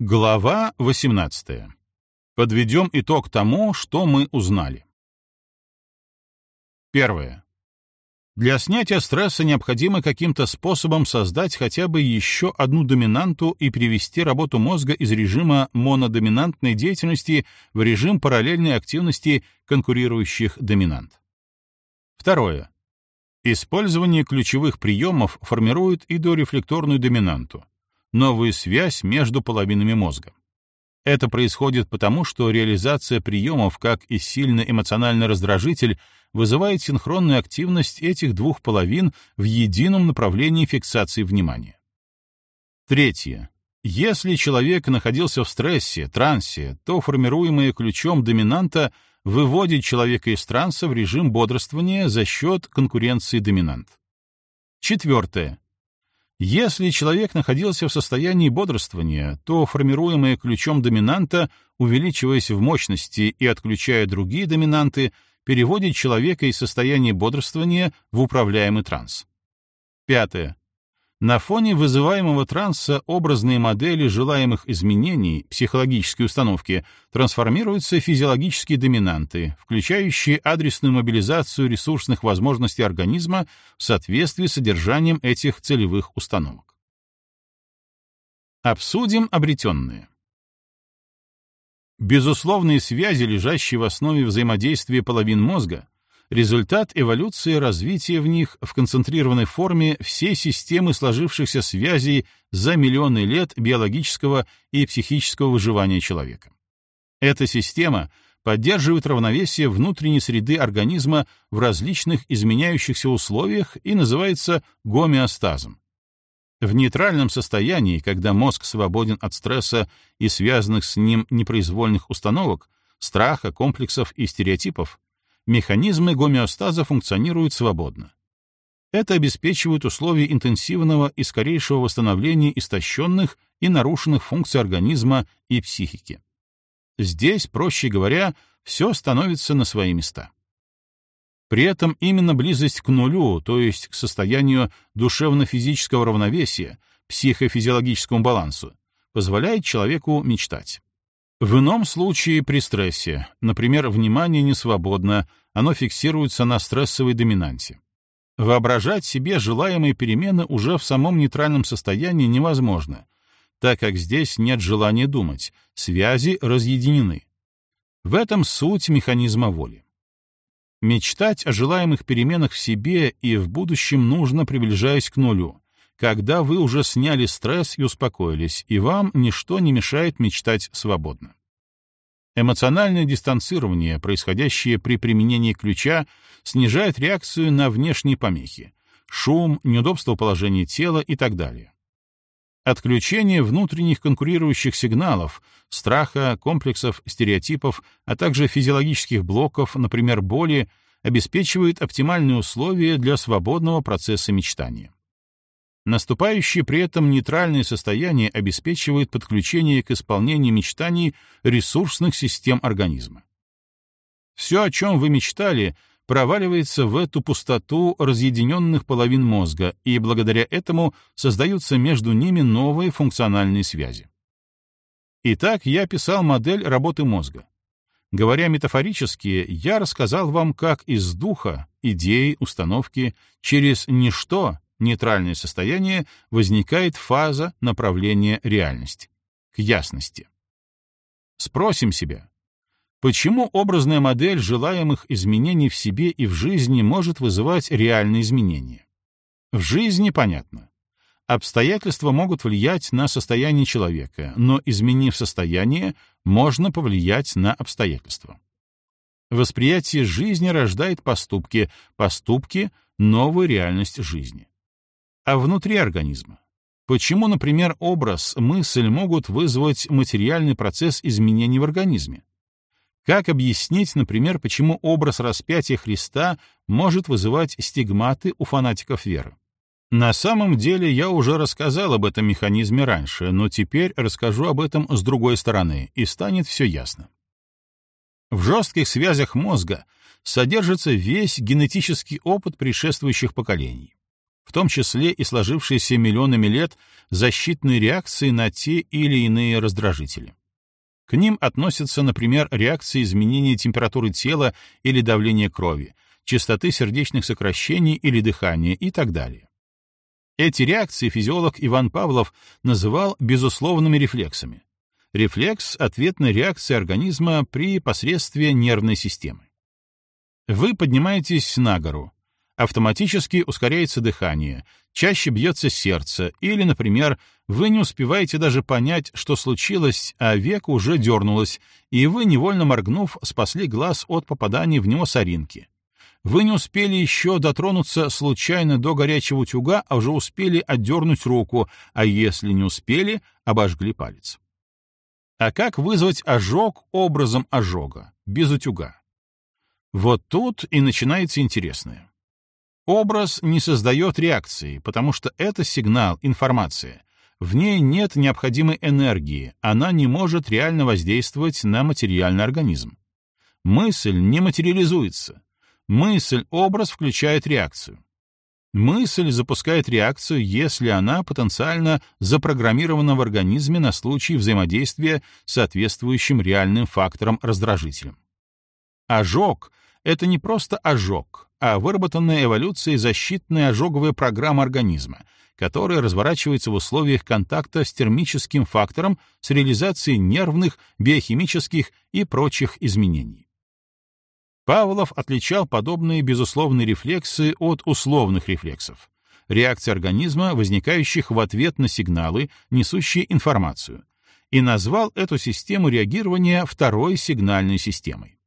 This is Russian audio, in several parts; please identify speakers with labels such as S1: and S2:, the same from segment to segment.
S1: Глава 18. Подведем итог тому, что мы узнали. Первое. Для снятия стресса необходимо каким-то способом создать хотя бы еще одну доминанту и перевести работу мозга из режима монодоминантной деятельности в режим параллельной активности конкурирующих доминант. Второе. Использование ключевых приемов формирует и дорефлекторную доминанту, новую связь между половинами мозга. Это происходит потому, что реализация приемов как и сильный эмоциональный раздражитель вызывает синхронную активность этих двух половин в едином направлении фиксации внимания. Третье. Если человек находился в стрессе, трансе, то формируемое ключом доминанта выводит человека из транса в режим бодрствования за счет конкуренции доминант. Четвертое. Если человек находился в состоянии бодрствования, то формируемое ключом доминанта, увеличиваясь в мощности и отключая другие доминанты, переводит человека из состояния бодрствования в управляемый транс. Пятое. На фоне вызываемого транса образные модели желаемых изменений, психологические установки, трансформируются в физиологические доминанты, включающие адресную мобилизацию ресурсных возможностей организма в соответствии с содержанием этих целевых установок. Обсудим обретенные. Безусловные связи, лежащие в основе взаимодействия половин мозга, результат эволюции развития в них в концентрированной форме всей системы сложившихся связей за миллионы лет биологического и психического выживания человека. Эта система поддерживает равновесие внутренней среды организма в различных изменяющихся условиях и называется гомеостазом. В нейтральном состоянии, когда мозг свободен от стресса и связанных с ним непроизвольных установок, страха, комплексов и стереотипов, механизмы гомеостаза функционируют свободно. Это обеспечивает условия интенсивного и скорейшего восстановления истощенных и нарушенных функций организма и психики. Здесь, проще говоря, все становится на свои места. При этом именно близость к нулю, то есть к состоянию душевно-физического равновесия, психофизиологическому балансу, позволяет человеку мечтать. В ином случае при стрессе, например, внимание не свободно, оно фиксируется на стрессовой доминанте. Воображать себе желаемые перемены уже в самом нейтральном состоянии невозможно, так как здесь нет желания думать, связи разъединены. В этом суть механизма воли. Мечтать о желаемых переменах в себе и в будущем нужно, приближаясь к нулю, когда вы уже сняли стресс и успокоились, и вам ничто не мешает мечтать свободно. Эмоциональное дистанцирование, происходящее при применении ключа, снижает реакцию на внешние помехи — шум, неудобство положения тела и так далее. Отключение внутренних конкурирующих сигналов, страха, комплексов, стереотипов, а также физиологических блоков, например, боли, обеспечивает оптимальные условия для свободного процесса мечтания. Наступающее при этом нейтральное состояние обеспечивает подключение к исполнению мечтаний ресурсных систем организма. Все, о чем вы мечтали, проваливается в эту пустоту разъединенных половин мозга, и благодаря этому создаются между ними новые функциональные связи. Итак, я писал модель работы мозга. Говоря метафорически, я рассказал вам, как из духа, идеи, установки, через ничто нейтральное состояние, возникает фаза направления реальности, к ясности. Спросим себя, почему образная модель желаемых изменений в себе и в жизни может вызывать реальные изменения? В жизни понятно. Обстоятельства могут влиять на состояние человека, но изменив состояние, можно повлиять на обстоятельства. Восприятие жизни рождает поступки, поступки — новую реальность жизни а внутри организма. Почему, например, образ, мысль могут вызвать материальный процесс изменений в организме? Как объяснить, например, почему образ распятия Христа может вызывать стигматы у фанатиков веры? На самом деле я уже рассказал об этом механизме раньше, но теперь расскажу об этом с другой стороны, и станет все ясно. В жестких связях мозга содержится весь генетический опыт предшествующих поколений. В том числе и сложившиеся миллионами лет защитные реакции на те или иные раздражители. К ним относятся, например, реакции изменения температуры тела или давления крови, частоты сердечных сокращений или дыхания и так далее. Эти реакции физиолог Иван Павлов называл безусловными рефлексами. Рефлекс — ответная реакция организма при посредстве нервной системы. Вы поднимаетесь на гору, автоматически ускоряется дыхание, чаще бьется сердце, или, например, вы не успеваете даже понять, что случилось, а века уже дернулось, и вы, невольно моргнув, спасли глаз от попадания в него соринки. Вы не успели еще дотронуться случайно до горячего утюга, а уже успели отдернуть руку, а если не успели, обожгли палец. А как вызвать ожог образом ожога, без утюга? Вот тут и начинается интересное. Образ не создает реакции, потому что это сигнал, информация. В ней нет необходимой энергии, она не может реально воздействовать на материальный организм. Мысль не материализуется. Мысль-образ включает реакцию. Мысль запускает реакцию, если она потенциально запрограммирована в организме на случай взаимодействия с соответствующим реальным фактором-раздражителем. Ожог — это не просто ожог, а выработанная эволюцией защитная ожоговая программа организма, которая разворачивается в условиях контакта с термическим фактором с реализацией нервных, биохимических и прочих изменений. Павлов отличал подобные безусловные рефлексы от условных рефлексов, реакций организма, возникающих в ответ на сигналы, несущие информацию, и назвал эту систему реагирования второй сигнальной системой.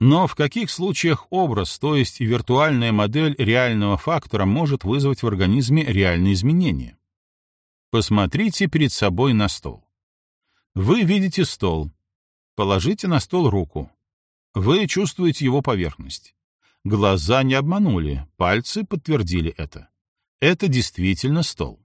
S1: Но в каких случаях образ, то есть виртуальная модель реального фактора, может вызвать в организме реальные изменения? Посмотрите перед собой на стол. Вы видите стол. Положите на стол руку. Вы чувствуете его поверхность. Глаза не обманули, пальцы подтвердили это. Это действительно стол.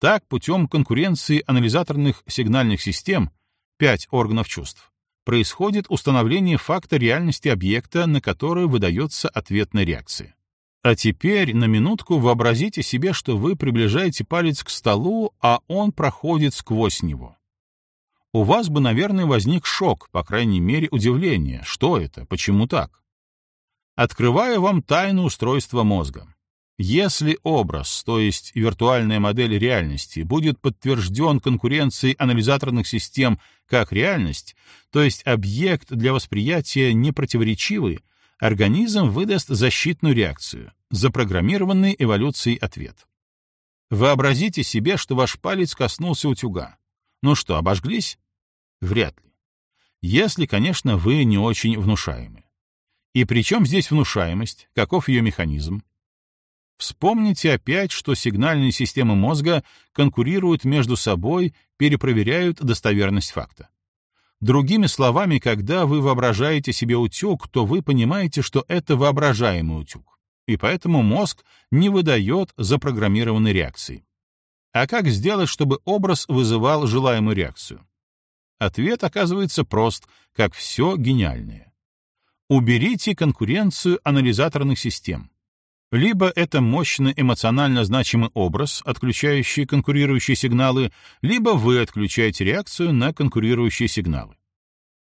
S1: Так, путем конкуренции анализаторных сигнальных систем, пять органов чувств, происходит установление факта реальности объекта, на который выдается ответная реакция. А теперь на минутку вообразите себе, что вы приближаете палец к столу, а он проходит сквозь него у вас бы, наверное, возник шок, по крайней мере, удивление. Что это? Почему так? Открываю вам тайну устройства мозга. Если образ, то есть виртуальная модель реальности, будет подтвержден конкуренцией анализаторных систем как реальность, то есть объект для восприятия непротиворечивый, организм выдаст защитную реакцию, запрограммированный эволюцией ответ. Вообразите себе, что ваш палец коснулся утюга. Ну что, обожглись? Вряд ли. Если, конечно, вы не очень внушаемы. И при чем здесь внушаемость? Каков ее механизм? Вспомните опять, что сигнальные системы мозга конкурируют между собой, перепроверяют достоверность факта. Другими словами, когда вы воображаете себе утюг, то вы понимаете, что это воображаемый утюг, и поэтому мозг не выдает запрограммированной реакции. А как сделать, чтобы образ вызывал желаемую реакцию? Ответ оказывается прост, как все гениальное. Уберите конкуренцию анализаторных систем. Либо это мощный эмоционально значимый образ, отключающий конкурирующие сигналы, либо вы отключаете реакцию на конкурирующие сигналы.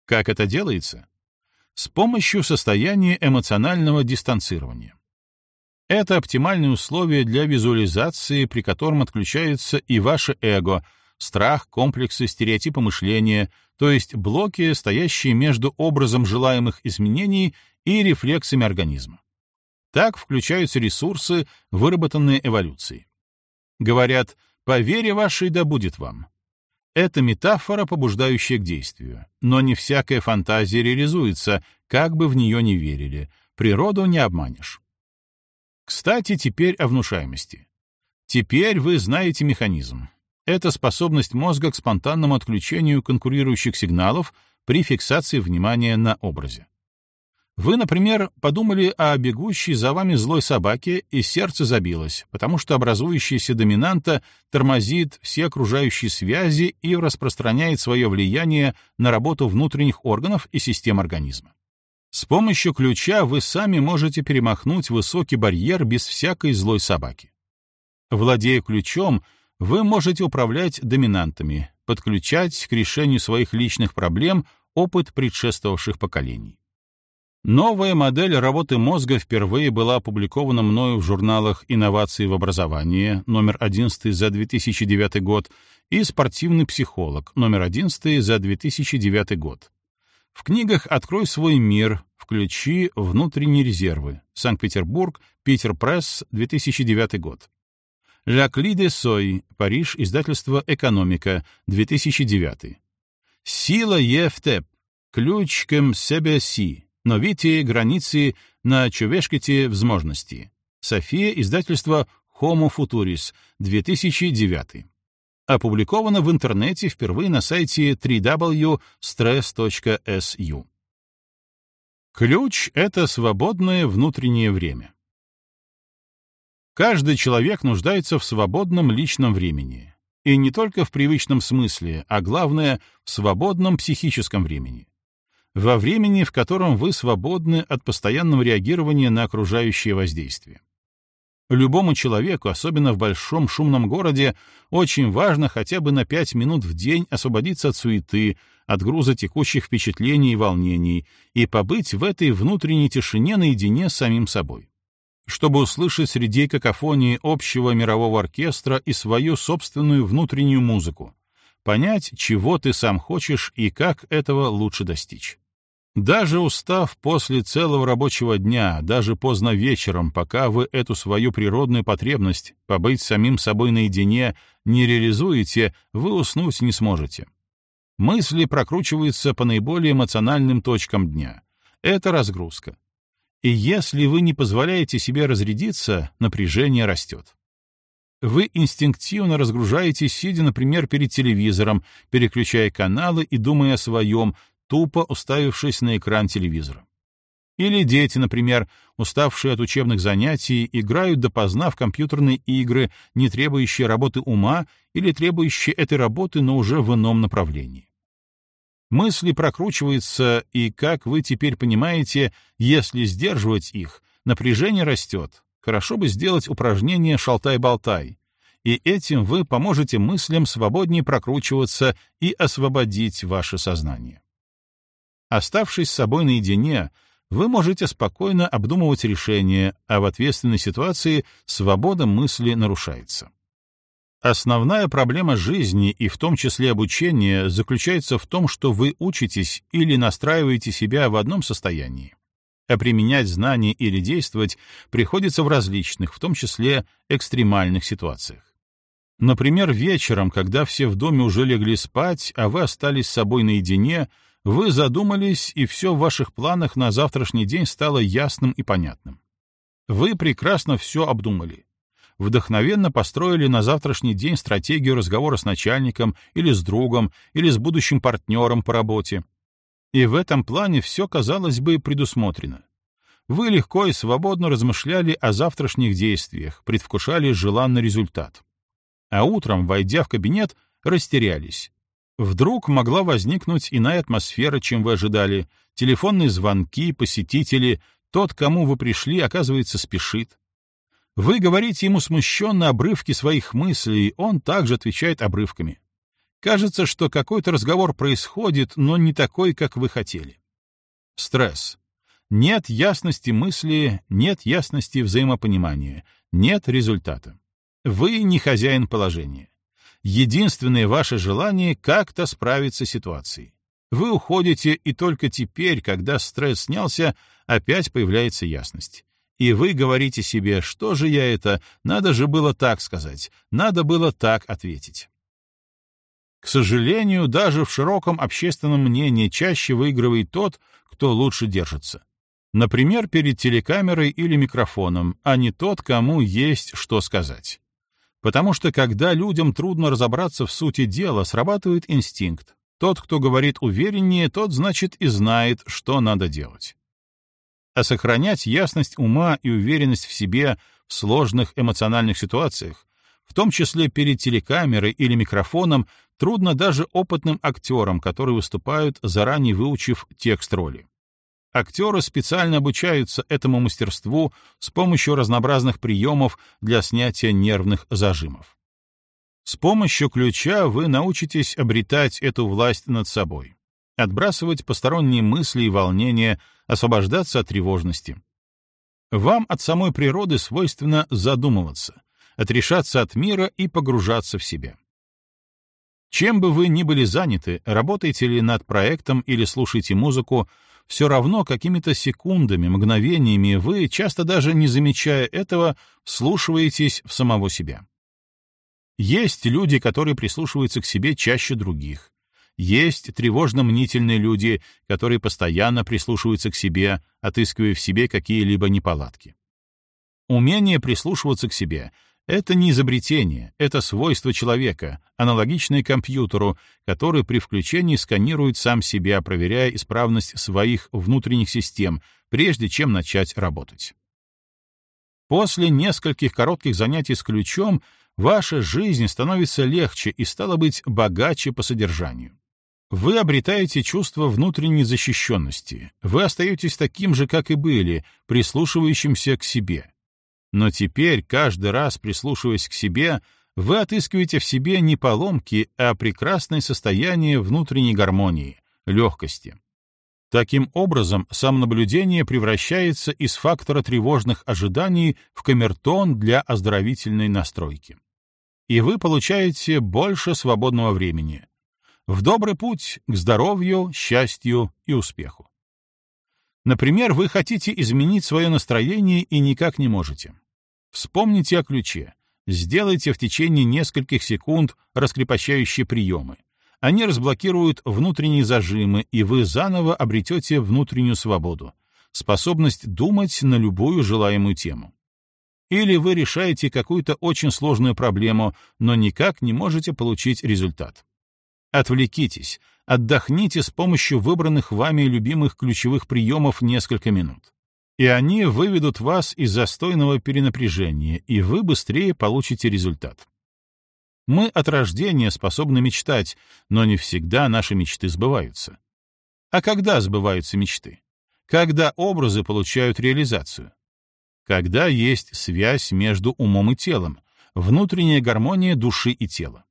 S1: Как это делается? С помощью состояния эмоционального дистанцирования. Это оптимальные условия для визуализации, при котором отключается и ваше эго, страх, комплексы, стереотипы мышления, то есть блоки, стоящие между образом желаемых изменений и рефлексами организма. Так включаются ресурсы, выработанные эволюцией. Говорят, по вере вашей да будет вам. Это метафора, побуждающая к действию. Но не всякая фантазия реализуется, как бы в нее не верили. Природу не обманешь. Кстати, теперь о внушаемости. Теперь вы знаете механизм. Это способность мозга к спонтанному отключению конкурирующих сигналов при фиксации внимания на образе. Вы, например, подумали о бегущей за вами злой собаке, и сердце забилось, потому что образующаяся доминанта тормозит все окружающие связи и распространяет свое влияние на работу внутренних органов и систем организма. С помощью ключа вы сами можете перемахнуть высокий барьер без всякой злой собаки. Владея ключом, вы можете управлять доминантами, подключать к решению своих личных проблем опыт предшествовавших поколений. Новая модель работы мозга впервые была опубликована мною в журналах «Инновации в образовании» номер 11 за 2009 год и «Спортивный психолог» номер 11 за 2009 год. В книгах «Открой свой мир», «Включи внутренние резервы», Санкт-Петербург, Питер Пресс, 2009 год. «Ля Клиде Сой», Париж, издательство «Экономика», 2009. «Сила Ефтеп», «Ключ к себе си», Новите границы на човешките возможности. София, издательство Homo Futuris, 2009. Опубликовано в интернете впервые на сайте www.stress.su. Ключ — это свободное внутреннее время. Каждый человек нуждается в свободном личном времени. И не только в привычном смысле, а главное — в свободном психическом времени во времени, в котором вы свободны от постоянного реагирования на окружающее воздействие. Любому человеку, особенно в большом шумном городе, очень важно хотя бы на пять минут в день освободиться от суеты, от груза текущих впечатлений и волнений и побыть в этой внутренней тишине наедине с самим собой. Чтобы услышать среди какофонии общего мирового оркестра и свою собственную внутреннюю музыку, понять, чего ты сам хочешь и как этого лучше достичь. Даже устав после целого рабочего дня, даже поздно вечером, пока вы эту свою природную потребность побыть самим собой наедине не реализуете, вы уснуть не сможете. Мысли прокручиваются по наиболее эмоциональным точкам дня. Это разгрузка. И если вы не позволяете себе разрядиться, напряжение растет. Вы инстинктивно разгружаетесь, сидя, например, перед телевизором, переключая каналы и думая о своем, тупо уставившись на экран телевизора. Или дети, например, уставшие от учебных занятий, играют допоздна в компьютерные игры, не требующие работы ума или требующие этой работы, но уже в ином направлении. Мысли прокручиваются, и, как вы теперь понимаете, если сдерживать их, напряжение растет. Хорошо бы сделать упражнение «шалтай-болтай», и этим вы поможете мыслям свободнее прокручиваться и освободить ваше сознание. Оставшись с собой наедине, вы можете спокойно обдумывать решения, а в ответственной ситуации свобода мысли нарушается. Основная проблема жизни и в том числе обучения заключается в том, что вы учитесь или настраиваете себя в одном состоянии, а применять знания или действовать приходится в различных, в том числе экстремальных ситуациях. Например, вечером, когда все в доме уже легли спать, а вы остались с собой наедине — вы задумались, и все в ваших планах на завтрашний день стало ясным и понятным. Вы прекрасно все обдумали. Вдохновенно построили на завтрашний день стратегию разговора с начальником или с другом, или с будущим партнером по работе. И в этом плане все, казалось бы, предусмотрено. Вы легко и свободно размышляли о завтрашних действиях, предвкушали желанный результат. А утром, войдя в кабинет, растерялись Вдруг могла возникнуть иная атмосфера, чем вы ожидали, телефонные звонки, посетители, тот, кому вы пришли, оказывается, спешит. Вы говорите ему смущенно обрывки своих мыслей, он также отвечает обрывками. Кажется, что какой-то разговор происходит, но не такой, как вы хотели. Стресс. Нет ясности мысли, нет ясности взаимопонимания, нет результата. Вы не хозяин положения единственное ваше желание как-то справиться с ситуацией. Вы уходите, и только теперь, когда стресс снялся, опять появляется ясность. И вы говорите себе, что же я это, надо же было так сказать, надо было так ответить. К сожалению, даже в широком общественном мнении чаще выигрывает тот, кто лучше держится. Например, перед телекамерой или микрофоном, а не тот, кому есть что сказать. Потому что когда людям трудно разобраться в сути дела, срабатывает инстинкт. Тот, кто говорит увереннее, тот, значит, и знает, что надо делать. А сохранять ясность ума и уверенность в себе в сложных эмоциональных ситуациях, в том числе перед телекамерой или микрофоном, трудно даже опытным актерам, которые выступают, заранее выучив текст роли. Актеры специально обучаются этому мастерству с помощью разнообразных приемов для снятия нервных зажимов. С помощью ключа вы научитесь обретать эту власть над собой, отбрасывать посторонние мысли и волнения, освобождаться от тревожности. Вам от самой природы свойственно задумываться, отрешаться от мира и погружаться в себя. Чем бы вы ни были заняты, работаете ли над проектом или слушаете музыку, все равно какими-то секундами, мгновениями вы, часто даже не замечая этого, вслушиваетесь в самого себя. Есть люди, которые прислушиваются к себе чаще других. Есть тревожно-мнительные люди, которые постоянно прислушиваются к себе, отыскивая в себе какие-либо неполадки. Умение прислушиваться к себе это не изобретение, это свойство человека, аналогичное компьютеру, который при включении сканирует сам себя, проверяя исправность своих внутренних систем, прежде чем начать работать. После нескольких коротких занятий с ключом ваша жизнь становится легче и, стало быть, богаче по содержанию. Вы обретаете чувство внутренней защищенности, вы остаетесь таким же, как и были, прислушивающимся к себе, но теперь, каждый раз прислушиваясь к себе, вы отыскиваете в себе не поломки, а прекрасное состояние внутренней гармонии, легкости. Таким образом, самонаблюдение превращается из фактора тревожных ожиданий в камертон для оздоровительной настройки. И вы получаете больше свободного времени. В добрый путь к здоровью, счастью и успеху. Например, вы хотите изменить свое настроение и никак не можете. Вспомните о ключе. Сделайте в течение нескольких секунд раскрепощающие приемы. Они разблокируют внутренние зажимы, и вы заново обретете внутреннюю свободу, способность думать на любую желаемую тему. Или вы решаете какую-то очень сложную проблему, но никак не можете получить результат. Отвлекитесь, отдохните с помощью выбранных вами любимых ключевых приемов несколько минут. И они выведут вас из застойного перенапряжения, и вы быстрее получите результат. Мы от рождения способны мечтать, но не всегда наши мечты сбываются. А когда сбываются мечты? Когда образы получают реализацию? Когда есть связь между умом и телом, внутренняя гармония души и тела.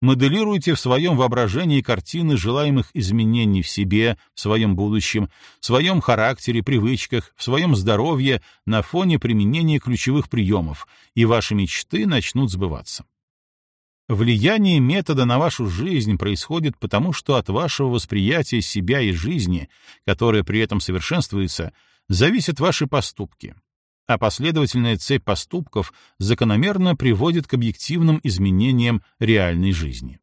S1: Моделируйте в своем воображении картины желаемых изменений в себе, в своем будущем, в своем характере, привычках, в своем здоровье на фоне применения ключевых приемов, и ваши мечты начнут сбываться. Влияние метода на вашу жизнь происходит потому, что от вашего восприятия себя и жизни, которое при этом совершенствуется, зависят ваши поступки, а последовательная цепь поступков закономерно приводит к объективным изменениям реальной жизни.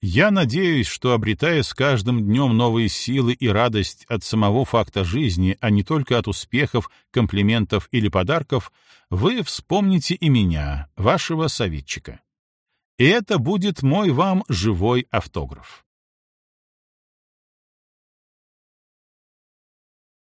S1: Я надеюсь, что, обретая с каждым днем новые силы и радость от самого факта жизни, а не только от успехов, комплиментов или подарков, вы вспомните и меня, вашего советчика. И это будет мой вам живой автограф.